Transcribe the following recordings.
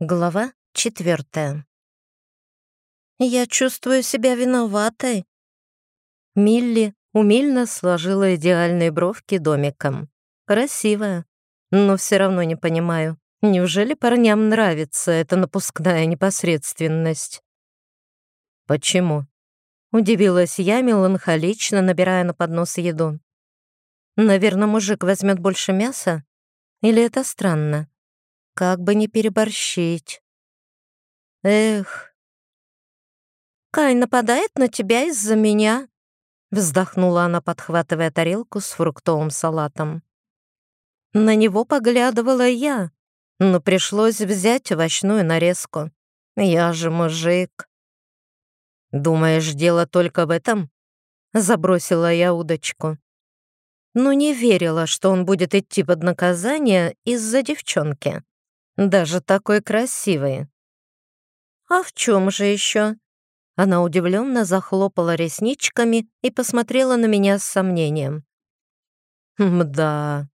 Глава четвертая. «Я чувствую себя виноватой». Милли умильно сложила идеальные бровки домиком. Красивая, но все равно не понимаю, неужели парням нравится эта напускная непосредственность? «Почему?» — удивилась я, меланхолично набирая на поднос еду. «Наверное, мужик возьмет больше мяса? Или это странно?» Как бы не переборщить. Эх. Кай нападает на тебя из-за меня, вздохнула она, подхватывая тарелку с фруктовым салатом. На него поглядывала я, но пришлось взять овощную нарезку. Я же мужик. Думаешь, дело только в этом? Забросила я удочку. Но не верила, что он будет идти под наказание из-за девчонки. Даже такой красивый. А в чем же еще? Она удивленно захлопала ресничками и посмотрела на меня с сомнением. Мда,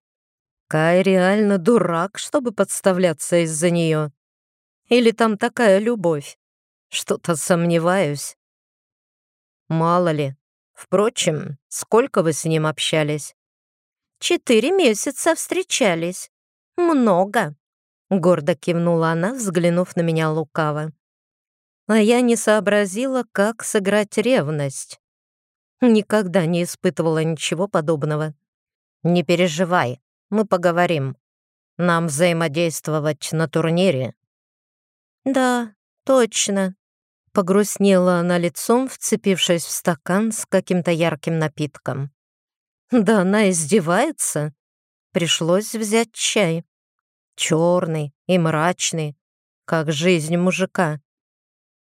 Кай реально дурак, чтобы подставляться из-за нее. Или там такая любовь? Что-то сомневаюсь. Мало ли. Впрочем, сколько вы с ним общались? Четыре месяца встречались. Много. Гордо кивнула она, взглянув на меня лукаво. А я не сообразила, как сыграть ревность. Никогда не испытывала ничего подобного. «Не переживай, мы поговорим. Нам взаимодействовать на турнире». «Да, точно», — погрустнела она лицом, вцепившись в стакан с каким-то ярким напитком. «Да она издевается. Пришлось взять чай черный и мрачный, как жизнь мужика.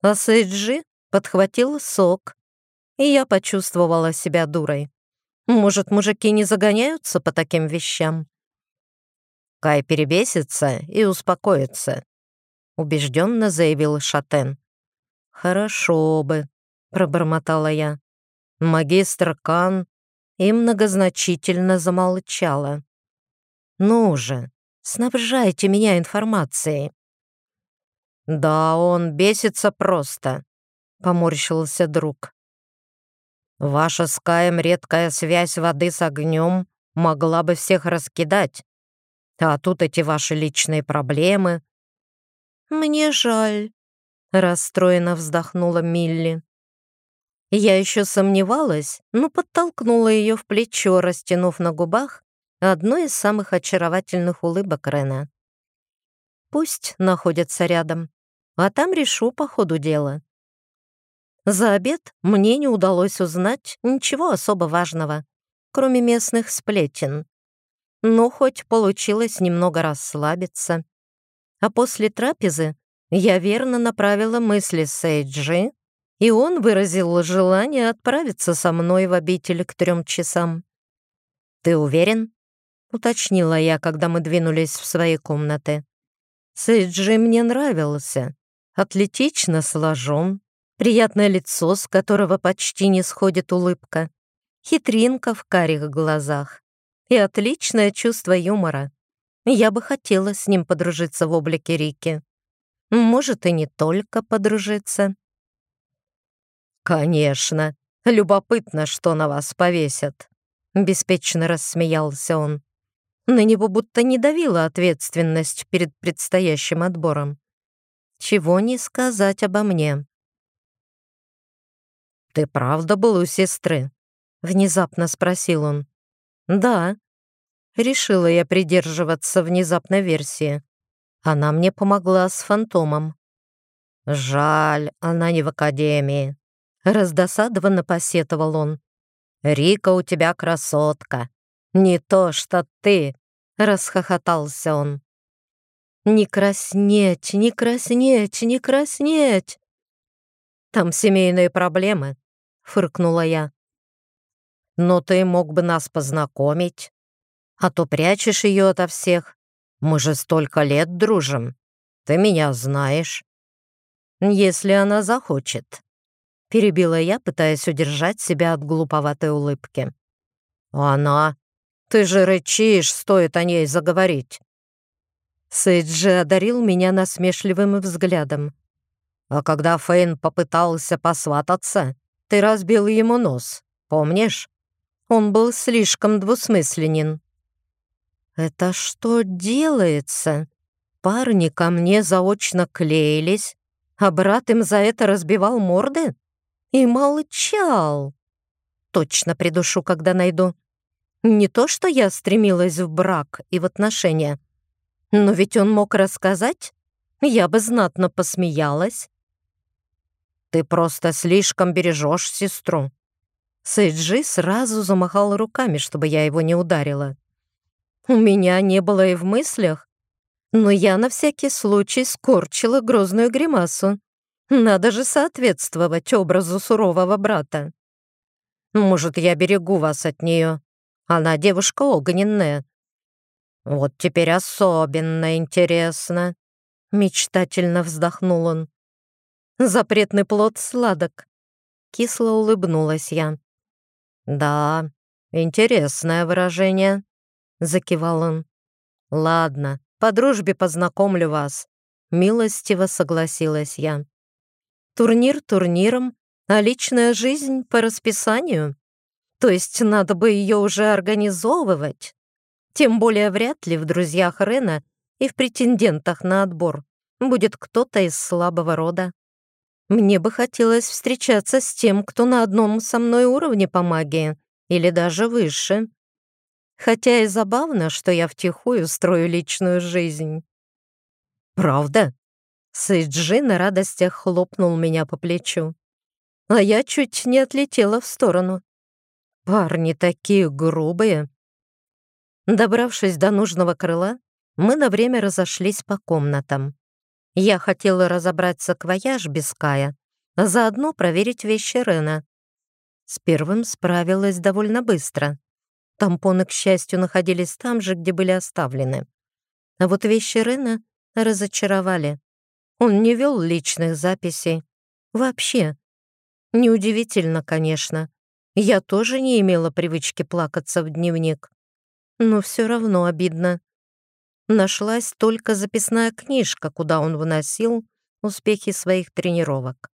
А Сейджи подхватил сок, и я почувствовала себя дурой. Может, мужики не загоняются по таким вещам? Кай перебесится и успокоится, убежденно заявил Шатен. Хорошо бы, пробормотала я. Магистр Кан и многозначительно замолчала. Ну же, Снабжайте меня информацией». «Да он бесится просто», — поморщился друг. «Ваша с Каем редкая связь воды с огнем могла бы всех раскидать. А тут эти ваши личные проблемы». «Мне жаль», — расстроенно вздохнула Милли. Я еще сомневалась, но подтолкнула ее в плечо, растянув на губах одной из самых очаровательных улыбок Рена. Пусть находятся рядом, а там решу по ходу дела. За обед мне не удалось узнать ничего особо важного, кроме местных сплетен. Но хоть получилось немного расслабиться. А после трапезы я верно направила мысли Сейджи, и он выразил желание отправиться со мной в обитель к трем часам. «Ты уверен?» Уточнила я, когда мы двинулись в свои комнаты. Сейджи мне нравился. Атлетично сложен, приятное лицо, с которого почти не сходит улыбка, хитринка в карих глазах и отличное чувство юмора. Я бы хотела с ним подружиться в облике Рики. Может, и не только подружиться. «Конечно. Любопытно, что на вас повесят», — беспечно рассмеялся он. На него будто не давила ответственность перед предстоящим отбором. Чего не сказать обо мне. «Ты правда был у сестры?» — внезапно спросил он. «Да». Решила я придерживаться внезапной версии. Она мне помогла с фантомом. «Жаль, она не в академии», — раздосадованно посетовал он. «Рика у тебя красотка, «Не то, что ты!» — расхохотался он. «Не краснеть, не краснеть, не краснеть!» «Там семейные проблемы», — фыркнула я. «Но ты мог бы нас познакомить, а то прячешь ее ото всех. Мы же столько лет дружим. Ты меня знаешь». «Если она захочет», — перебила я, пытаясь удержать себя от глуповатой улыбки. «Она ты же рычишь, стоит о ней заговорить. Сейджи одарил меня насмешливым взглядом. «А когда Фейн попытался посвататься, ты разбил ему нос, помнишь? Он был слишком двусмысленен». «Это что делается? Парни ко мне заочно клеились, а брат им за это разбивал морды? И молчал. Точно придушу, когда найду. Не то, что я стремилась в брак и в отношения, но ведь он мог рассказать, я бы знатно посмеялась. Ты просто слишком бережешь сестру. Сейджи сразу замахал руками, чтобы я его не ударила. У меня не было и в мыслях, но я на всякий случай скорчила грозную гримасу. Надо же соответствовать образу сурового брата. Может, я берегу вас от нее. Она девушка огненная. Вот теперь особенно интересно. Мечтательно вздохнул он. Запретный плод сладок. Кисло улыбнулась я. Да, интересное выражение. Закивал он. Ладно, по дружбе познакомлю вас. Милостиво согласилась я. Турнир турниром, а личная жизнь по расписанию. То есть надо бы ее уже организовывать. Тем более вряд ли в друзьях Рена и в претендентах на отбор будет кто-то из слабого рода. Мне бы хотелось встречаться с тем, кто на одном со мной уровне по магии, или даже выше. Хотя и забавно, что я втихую строю личную жизнь. «Правда?» Сейджи на радостях хлопнул меня по плечу. А я чуть не отлетела в сторону. Парни такие грубые. Добравшись до нужного крыла, мы на время разошлись по комнатам. Я хотела разобрать саквояж без Кая, а заодно проверить вещи Рена. С первым справилась довольно быстро. Тампоны, к счастью, находились там же, где были оставлены. А вот вещи Рена разочаровали. Он не вел личных записей. Вообще. Неудивительно, конечно. Я тоже не имела привычки плакаться в дневник. Но все равно обидно. Нашлась только записная книжка, куда он выносил успехи своих тренировок.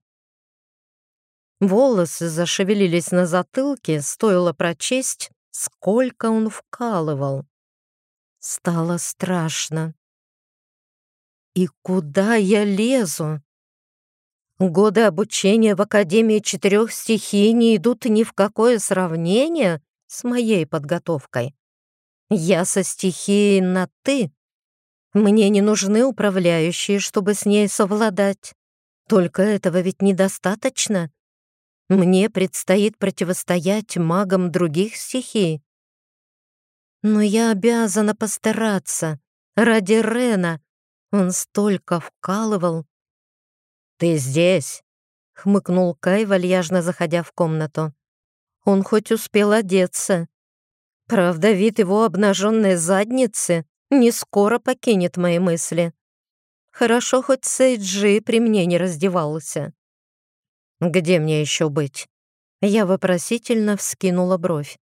Волосы зашевелились на затылке, стоило прочесть сколько он вкалывал. Стало страшно. И куда я лезу? Годы обучения в Академии четырех стихий не идут ни в какое сравнение с моей подготовкой. Я со стихией на «ты». Мне не нужны управляющие, чтобы с ней совладать. Только этого ведь недостаточно. Мне предстоит противостоять магам других стихий. Но я обязана постараться. Ради Рена. Он столько вкалывал. «Ты здесь?» — хмыкнул Кай, вальяжно заходя в комнату. Он хоть успел одеться. Правда, вид его обнаженной задницы не скоро покинет мои мысли. Хорошо, хоть Сейджи при мне не раздевался. Где мне еще быть?» Я вопросительно вскинула бровь.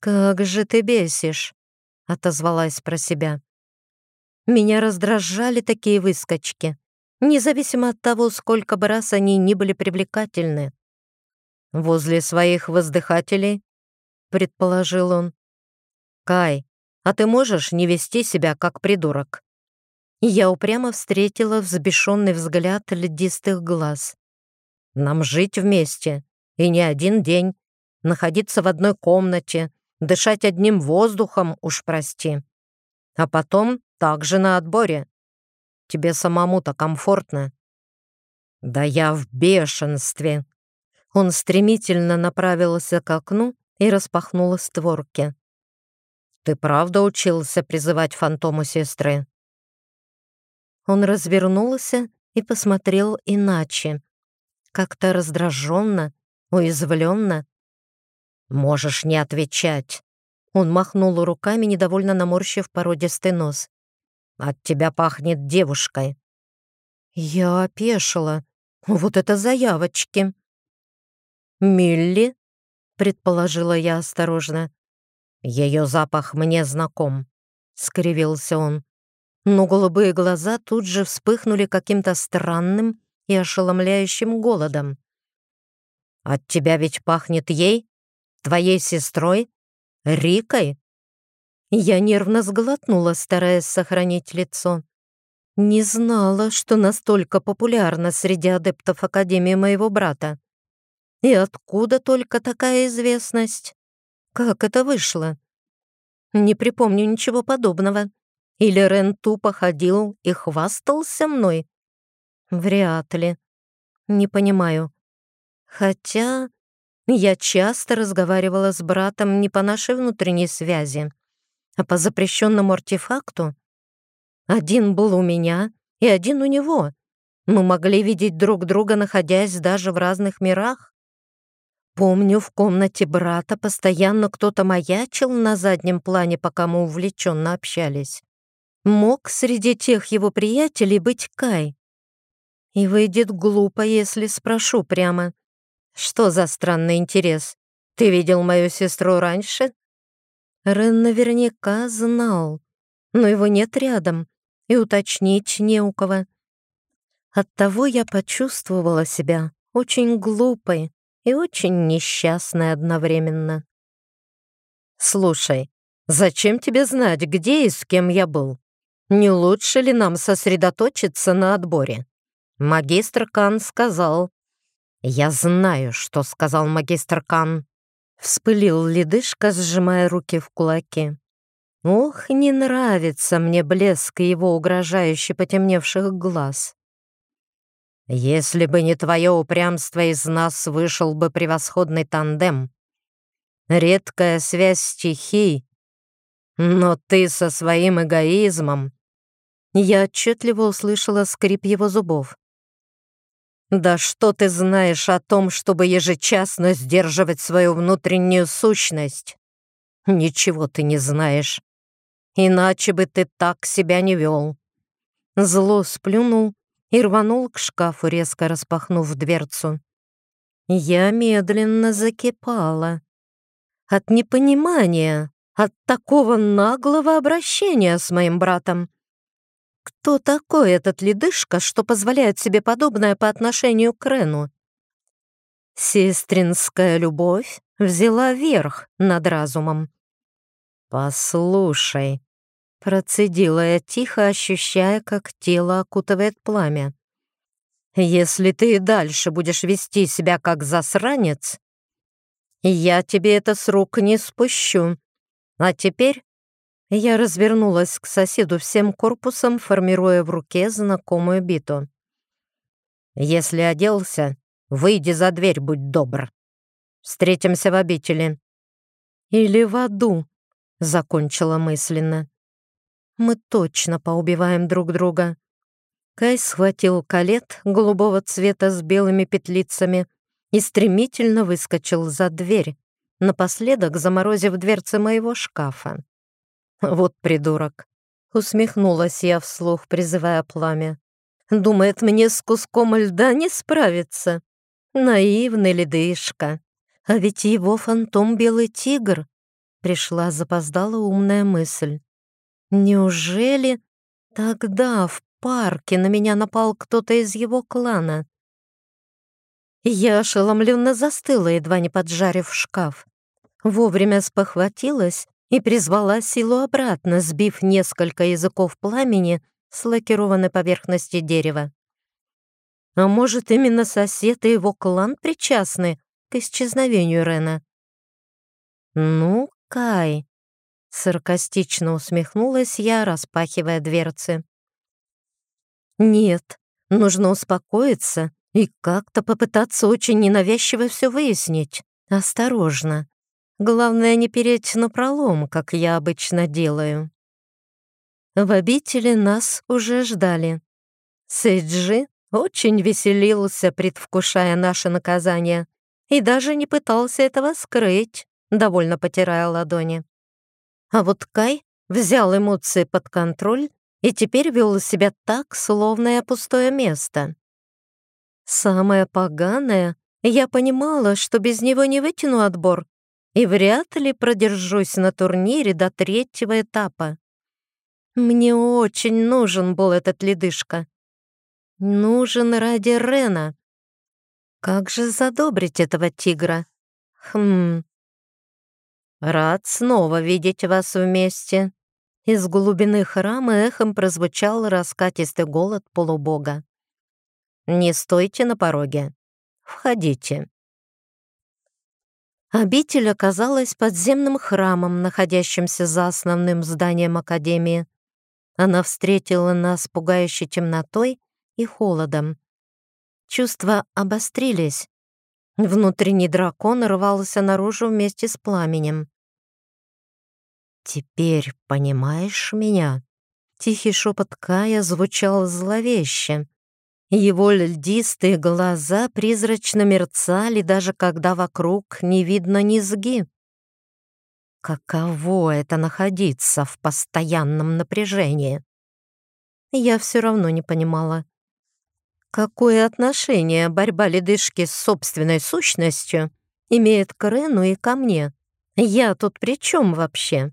«Как же ты бесишь!» — отозвалась про себя. Меня раздражали такие выскочки, независимо от того, сколько бы раз они ни были привлекательны. «Возле своих воздыхателей?» — предположил он. «Кай, а ты можешь не вести себя как придурок?» Я упрямо встретила взбешенный взгляд льдистых глаз. Нам жить вместе, и не один день, находиться в одной комнате, дышать одним воздухом, уж прости. А потом также на отборе. Тебе самому-то комфортно. Да я в бешенстве. Он стремительно направился к окну и распахнул створки. Ты правда учился призывать фантому сестры? Он развернулся и посмотрел иначе как-то раздраженно, уязвленно. «Можешь не отвечать». Он махнул руками, недовольно наморщив породистый нос. «От тебя пахнет девушкой». Я опешила. Вот это заявочки. «Милли?» — предположила я осторожно. «Ее запах мне знаком», — скривился он. но голубые глаза тут же вспыхнули каким-то странным и ошеломляющим голодом. «От тебя ведь пахнет ей? Твоей сестрой? Рикой?» Я нервно сглотнула, стараясь сохранить лицо. Не знала, что настолько популярна среди адептов Академии моего брата. И откуда только такая известность? Как это вышло? Не припомню ничего подобного. Или Рен тупо ходил и хвастался мной? Вряд ли. Не понимаю. Хотя я часто разговаривала с братом не по нашей внутренней связи, а по запрещенному артефакту. Один был у меня и один у него. Мы могли видеть друг друга, находясь даже в разных мирах. Помню, в комнате брата постоянно кто-то маячил на заднем плане, пока мы увлеченно общались. Мог среди тех его приятелей быть Кай. И выйдет глупо, если спрошу прямо. Что за странный интерес? Ты видел мою сестру раньше? Рен наверняка знал, но его нет рядом, и уточнить не у кого. Оттого я почувствовала себя очень глупой, и очень несчастной одновременно. «Слушай, зачем тебе знать, где и с кем я был? Не лучше ли нам сосредоточиться на отборе?» Магистр Кан сказал. «Я знаю, что сказал магистр Кан», — вспылил ледышка, сжимая руки в кулаки. «Ох, не нравится мне блеск его угрожающе потемневших глаз. Если бы не твое упрямство, из нас вышел бы превосходный тандем. Редкая связь стихий. Но ты со своим эгоизмом... Я отчетливо услышала скрип его зубов. «Да что ты знаешь о том, чтобы ежечасно сдерживать свою внутреннюю сущность? Ничего ты не знаешь. Иначе бы ты так себя не вел». Зло сплюнул и рванул к шкафу, резко распахнув дверцу. Я медленно закипала. От непонимания, от такого наглого обращения с моим братом. Кто такой этот ледышка, что позволяет себе подобное по отношению к Рену? Сестринская любовь взяла верх над разумом. «Послушай», Процедила я тихо, ощущая, как тело окутывает пламя. «Если ты и дальше будешь вести себя как засранец, я тебе это с рук не спущу. А теперь...» Я развернулась к соседу всем корпусом, формируя в руке знакомую биту. «Если оделся, выйди за дверь, будь добр. Встретимся в обители». «Или в аду», — закончила мысленно мы точно поубиваем друг друга. Кай схватил калет голубого цвета с белыми петлицами и стремительно выскочил за дверь, напоследок заморозив дверцы моего шкафа. «Вот придурок!» — усмехнулась я вслух, призывая пламя. «Думает, мне с куском льда не справиться. Наивный ледышка. А ведь его фантом белый тигр». Пришла запоздала умная мысль. Неужели тогда в парке на меня напал кто-то из его клана? Я ошеломленно застыла, едва не поджарив шкаф. Вовремя спохватилась и призвала силу обратно, сбив несколько языков пламени с лакированной поверхности дерева. А может, именно сосед и его клан причастны к исчезновению Рена? Ну, Кай, Саркастично усмехнулась я, распахивая дверцы. «Нет, нужно успокоиться и как-то попытаться очень ненавязчиво все выяснить. Осторожно. Главное, не переть на пролом, как я обычно делаю». В обители нас уже ждали. Сейджи очень веселился, предвкушая наше наказание, и даже не пытался этого скрыть, довольно потирая ладони. А вот Кай взял эмоции под контроль и теперь вел себя так, словно я пустое место. Самое поганое, я понимала, что без него не вытяну отбор и вряд ли продержусь на турнире до третьего этапа. Мне очень нужен был этот ледышка. Нужен ради Рена. Как же задобрить этого тигра? Хм. Рад снова видеть вас вместе. Из глубины храма эхом прозвучал раскатистый голод полубога. «Не стойте на пороге. Входите». Обитель оказалась подземным храмом, находящимся за основным зданием Академии. Она встретила нас пугающей темнотой и холодом. Чувства обострились. Внутренний дракон рвался наружу вместе с пламенем. «Теперь понимаешь меня?» Тихий шепот Кая звучал зловеще. Его льдистые глаза призрачно мерцали, даже когда вокруг не видно низги. Каково это находиться в постоянном напряжении? Я все равно не понимала. Какое отношение борьба ледышки с собственной сущностью имеет к Рену и ко мне? Я тут при чем вообще?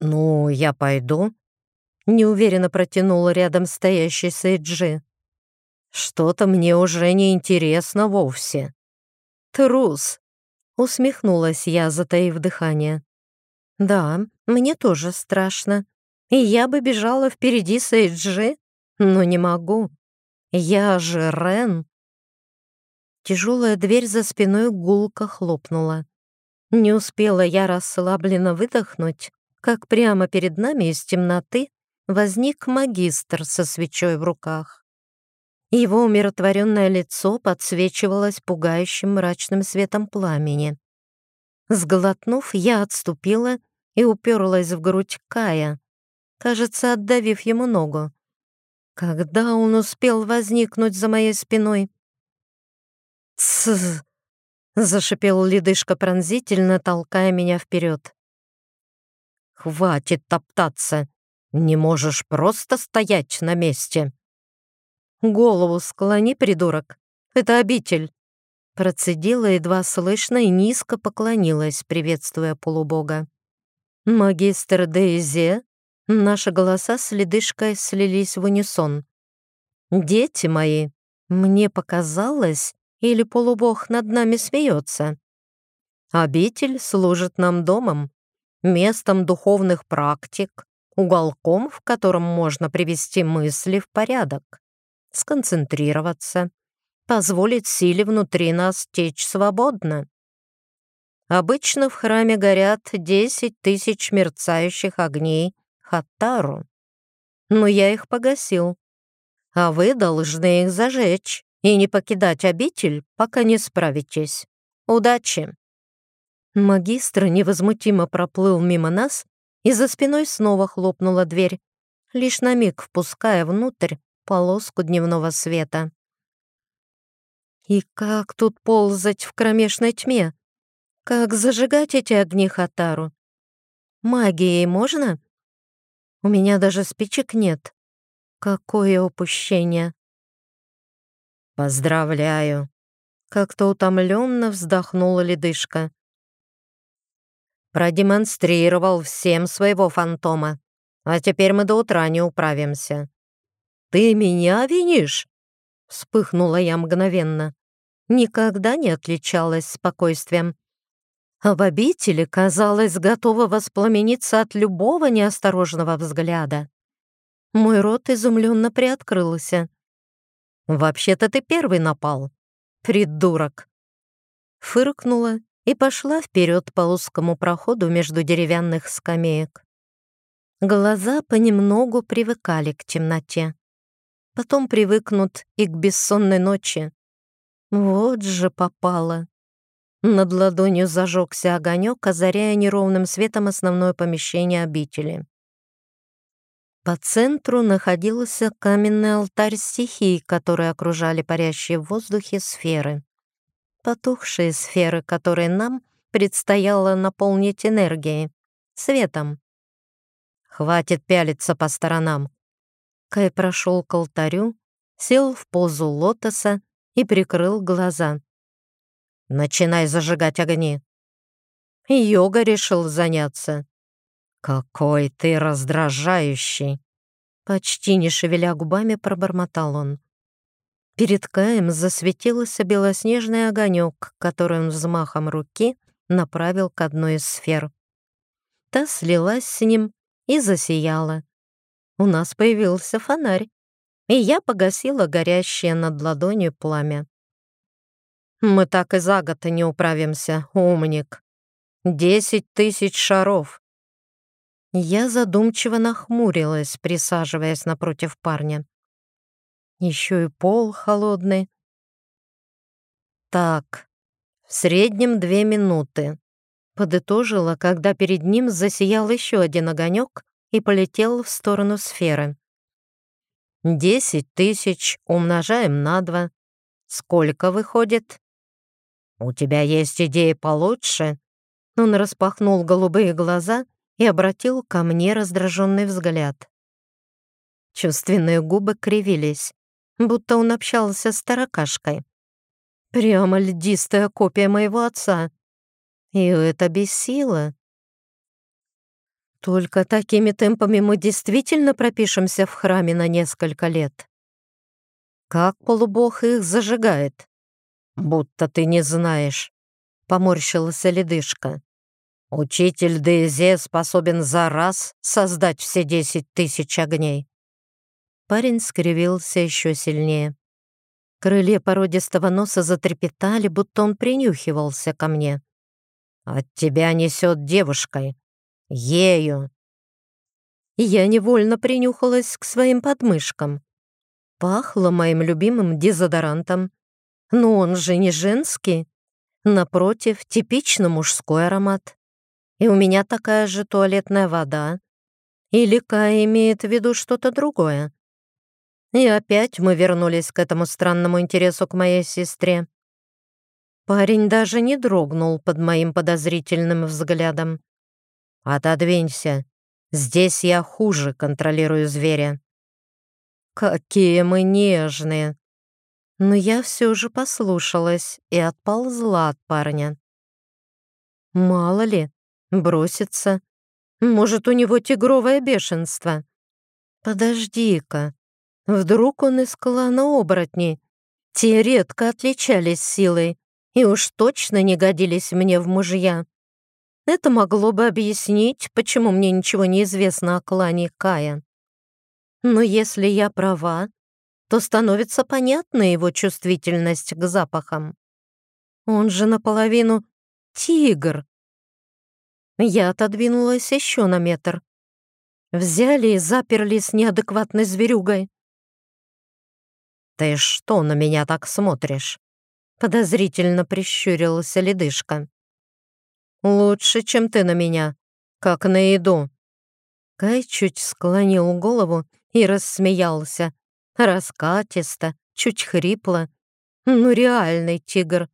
«Ну, я пойду», — неуверенно протянула рядом стоящий Сейджи. «Что-то мне уже не интересно вовсе». «Трус», Усмехнулась я, затаив дыхание. «Да, мне тоже страшно. И я бы бежала впереди Сейджи, но не могу. Я же Рен». Тяжелая дверь за спиной гулко хлопнула. Не успела я расслабленно выдохнуть, как прямо перед нами из темноты возник магистр со свечой в руках. Его умиротворенное лицо подсвечивалось пугающим мрачным светом пламени. Сглотнув, я отступила и уперлась в грудь Кая, кажется, отдавив ему ногу. Когда он успел возникнуть за моей спиной? «Тссс!» — зашипел ледышка пронзительно, толкая меня вперед. «Хватит топтаться! Не можешь просто стоять на месте!» «Голову склони, придурок! Это обитель!» Процедила едва слышно и низко поклонилась, приветствуя полубога. «Магистр Дейзе?» Наши голоса с ледышкой слились в унисон. «Дети мои, мне показалось, или полубог над нами смеется? Обитель служит нам домом, местом духовных практик, уголком, в котором можно привести мысли в порядок сконцентрироваться, позволить силе внутри нас течь свободно. Обычно в храме горят 10 тысяч мерцающих огней Хаттару, но я их погасил, а вы должны их зажечь и не покидать обитель, пока не справитесь. Удачи!» Магистр невозмутимо проплыл мимо нас, и за спиной снова хлопнула дверь, лишь на миг впуская внутрь полоску дневного света. И как тут ползать в кромешной тьме? Как зажигать эти огни Хатару? Магией можно? У меня даже спичек нет. Какое упущение. Поздравляю. Как-то утомленно вздохнула ледышка. Продемонстрировал всем своего фантома. А теперь мы до утра не управимся. «Ты меня винишь?» Вспыхнула я мгновенно. Никогда не отличалась спокойствием. А в обители, казалось, готова воспламениться от любого неосторожного взгляда. Мой рот изумленно приоткрылся. «Вообще-то ты первый напал, придурок!» Фыркнула и пошла вперед по узкому проходу между деревянных скамеек. Глаза понемногу привыкали к темноте потом привыкнут и к бессонной ночи. Вот же попало. Над ладонью зажегся огонек, озаряя неровным светом основное помещение обители. По центру находился каменный алтарь стихий, которые окружали парящие в воздухе сферы. Потухшие сферы, которые нам предстояло наполнить энергией, светом. «Хватит пялиться по сторонам», Кай прошел к алтарю, сел в позу лотоса и прикрыл глаза. «Начинай зажигать огни». Йога решил заняться. «Какой ты раздражающий!» Почти не шевеля губами, пробормотал он. Перед Каем засветился белоснежный огонек, который он взмахом руки направил к одной из сфер. Та слилась с ним и засияла. У нас появился фонарь, и я погасила горящее над ладонью пламя. «Мы так и за год не управимся, умник. Десять тысяч шаров. Я задумчиво нахмурилась, присаживаясь напротив парня. Еще и пол холодный. Так, в среднем две минуты. Подытожила, когда перед ним засиял еще один огонек и полетел в сторону сферы. Десять тысяч умножаем на два. Сколько выходит? У тебя есть идеи получше? Он распахнул голубые глаза и обратил ко мне раздраженный взгляд. Чувственные губы кривились, будто он общался с таракашкой. Прямо льдистая копия моего отца. И это бесило. Только такими темпами мы действительно пропишемся в храме на несколько лет. Как полубог их зажигает? Будто ты не знаешь, — поморщилась ледышка. Учитель Дейзе способен за раз создать все десять тысяч огней. Парень скривился еще сильнее. Крылья породистого носа затрепетали, будто он принюхивался ко мне. «От тебя несет девушкой. Ею!» Я невольно принюхалась к своим подмышкам. Пахло моим любимым дезодорантом. Но он же не женский. Напротив, типично мужской аромат и у меня такая же туалетная вода. Или Кай имеет в виду что-то другое? И опять мы вернулись к этому странному интересу к моей сестре. Парень даже не дрогнул под моим подозрительным взглядом. «Отодвинься. Здесь я хуже контролирую зверя». «Какие мы нежные!» Но я все же послушалась и отползла от парня. Мало ли, Бросится. Может, у него тигровое бешенство. Подожди-ка. Вдруг он из клана оборотней? Те редко отличались силой и уж точно не годились мне в мужья. Это могло бы объяснить, почему мне ничего не известно о клане Кая. Но если я права, то становится понятна его чувствительность к запахам. Он же наполовину тигр, я отодвинулась еще на метр. Взяли и заперли с неадекватной зверюгой. «Ты что на меня так смотришь?» Подозрительно прищурилась ледышка. «Лучше, чем ты на меня, как на еду». Кай чуть склонил голову и рассмеялся. Раскатисто, чуть хрипло. Ну, реальный тигр.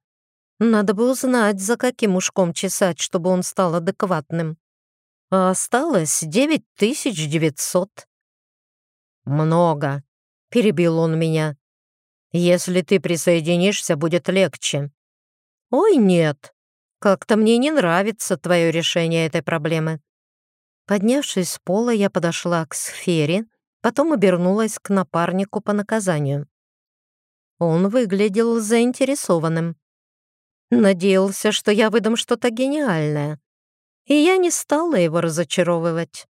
Надо бы узнать, за каким ушком чесать, чтобы он стал адекватным. А осталось девять тысяч девятьсот. «Много», — перебил он меня. «Если ты присоединишься, будет легче». «Ой, нет, как-то мне не нравится твое решение этой проблемы». Поднявшись с пола, я подошла к сфере, потом обернулась к напарнику по наказанию. Он выглядел заинтересованным. Надеялся, что я выдам что-то гениальное. И я не стала его разочаровывать.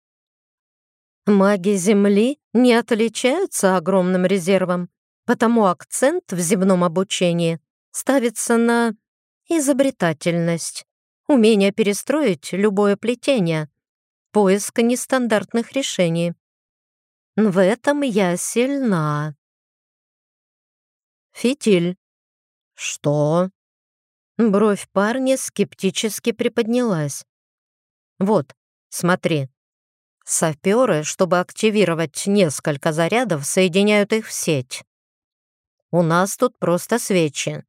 Маги Земли не отличаются огромным резервом, потому акцент в земном обучении ставится на изобретательность, умение перестроить любое плетение, поиск нестандартных решений. В этом я сильна. Фитиль. Что? Бровь парня скептически приподнялась. «Вот, смотри. Саперы, чтобы активировать несколько зарядов, соединяют их в сеть. У нас тут просто свечи.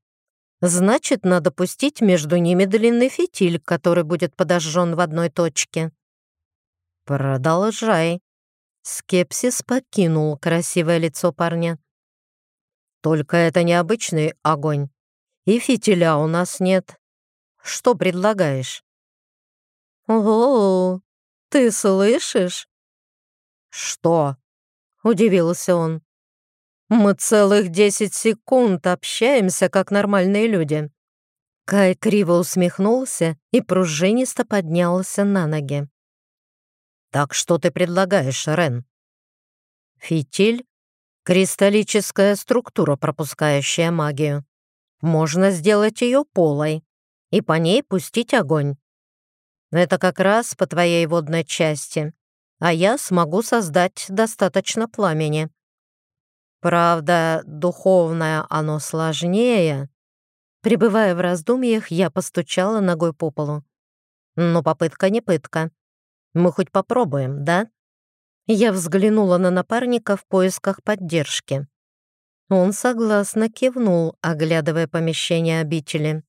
Значит, надо пустить между ними длинный фитиль, который будет подожжен в одной точке. Продолжай. Скепсис покинул красивое лицо парня. Только это необычный огонь. И фитиля у нас нет. Что предлагаешь?» «О, Ты слышишь?» «Что?» — удивился он. «Мы целых десять секунд общаемся, как нормальные люди». Кай криво усмехнулся и пружинисто поднялся на ноги. «Так что ты предлагаешь, Рен?» «Фитиль — кристаллическая структура, пропускающая магию. Можно сделать ее полой и по ней пустить огонь. Это как раз по твоей водной части, а я смогу создать достаточно пламени. Правда, духовное оно сложнее. Пребывая в раздумьях, я постучала ногой по полу. Но попытка не пытка. Мы хоть попробуем, да? Я взглянула на напарника в поисках поддержки. Он согласно кивнул, оглядывая помещение обители.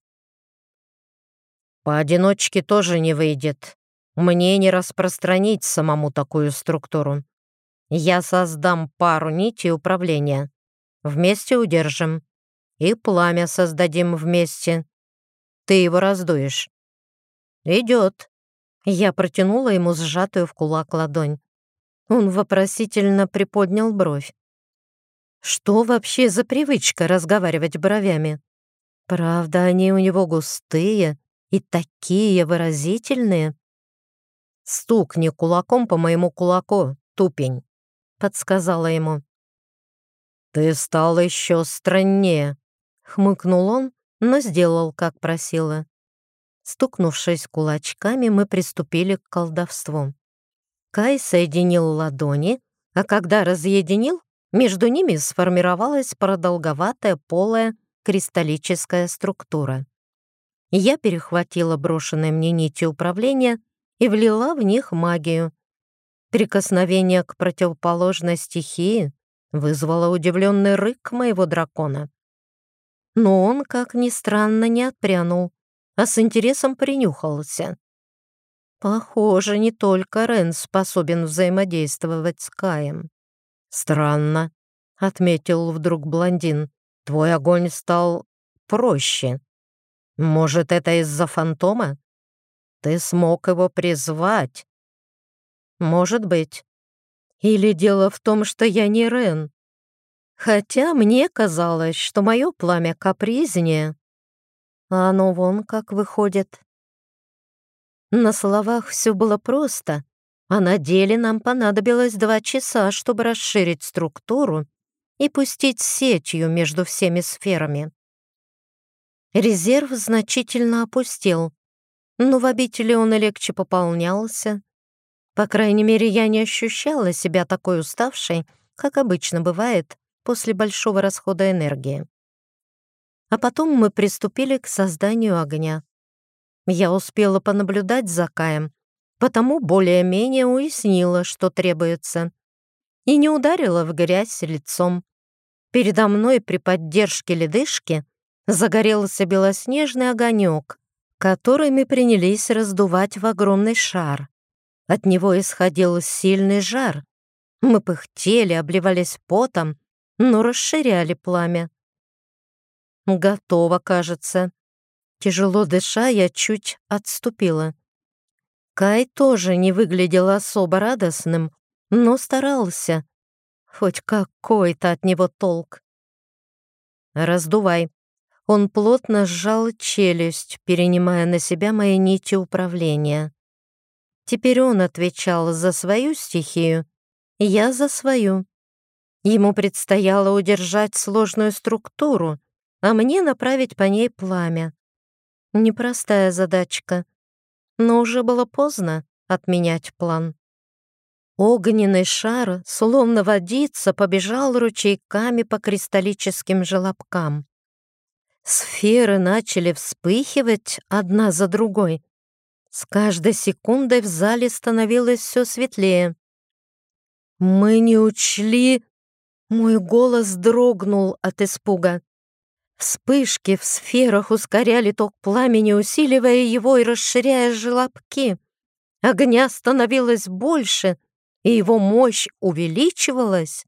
Поодиночке тоже не выйдет. Мне не распространить самому такую структуру. Я создам пару нитей управления. Вместе удержим. И пламя создадим вместе. Ты его раздуешь. Идет. Я протянула ему сжатую в кулак ладонь. Он вопросительно приподнял бровь. Что вообще за привычка разговаривать бровями? Правда, они у него густые, и такие выразительные. «Стукни кулаком по моему кулаку, тупень», — подсказала ему. «Ты стал еще страннее», — хмыкнул он, но сделал, как просила. Стукнувшись кулачками, мы приступили к колдовству. Кай соединил ладони, а когда разъединил, между ними сформировалась продолговатая полая кристаллическая структура. Я перехватила брошенные мне нити управления и влила в них магию. Прикосновение к противоположной стихии вызвало удивленный рык моего дракона. Но он, как ни странно, не отпрянул, а с интересом принюхался. Похоже, не только Рен способен взаимодействовать с Каем. «Странно», — отметил вдруг блондин. «Твой огонь стал проще». Может, это из-за фантома? Ты смог его призвать? Может быть. Или дело в том, что я не Рен. Хотя мне казалось, что мое пламя капризнее. А оно вон как выходит. На словах все было просто, а на деле нам понадобилось два часа, чтобы расширить структуру и пустить сетью между всеми сферами. Резерв значительно опустел, но в обители он легче пополнялся. По крайней мере, я не ощущала себя такой уставшей, как обычно бывает после большого расхода энергии. А потом мы приступили к созданию огня. Я успела понаблюдать за Каем, потому более-менее уяснила, что требуется, и не ударила в грязь лицом. Передо мной при поддержке ледышки загорелся белоснежный огонек, который мы принялись раздувать в огромный шар. От него исходил сильный жар. Мы пыхтели, обливались потом, но расширяли пламя. Готово, кажется. Тяжело дыша, я чуть отступила. Кай тоже не выглядел особо радостным, но старался. Хоть какой-то от него толк. «Раздувай», он плотно сжал челюсть, перенимая на себя мои нити управления. Теперь он отвечал за свою стихию, я за свою. Ему предстояло удержать сложную структуру, а мне направить по ней пламя. Непростая задачка, но уже было поздно отменять план. Огненный шар, словно водица, побежал ручейками по кристаллическим желобкам. Сферы начали вспыхивать одна за другой. С каждой секундой в зале становилось все светлее. «Мы не учли...» Мой голос дрогнул от испуга. Вспышки в сферах ускоряли ток пламени, усиливая его и расширяя желобки. Огня становилось больше, и его мощь увеличивалась.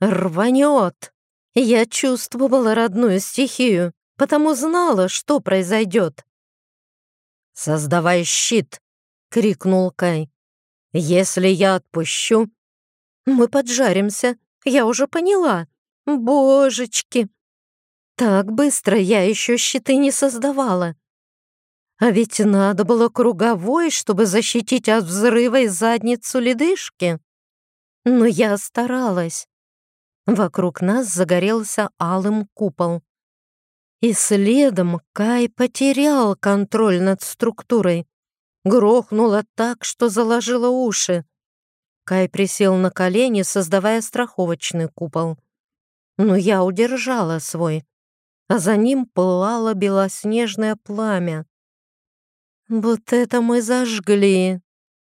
«Рванет!» Я чувствовала родную стихию, потому знала, что произойдет. «Создавай щит!» — крикнул Кай. Если я отпущу, мы поджаримся, я уже поняла. Божечки! Так быстро я еще щиты не создавала. А ведь надо было круговой, чтобы защитить от взрыва и задницу ледышки. Но я старалась. Вокруг нас загорелся алым купол. И следом Кай потерял контроль над структурой. Грохнуло так, что заложило уши. Кай присел на колени, создавая страховочный купол. Но я удержала свой, а за ним пылало белоснежное пламя. Вот это мы зажгли!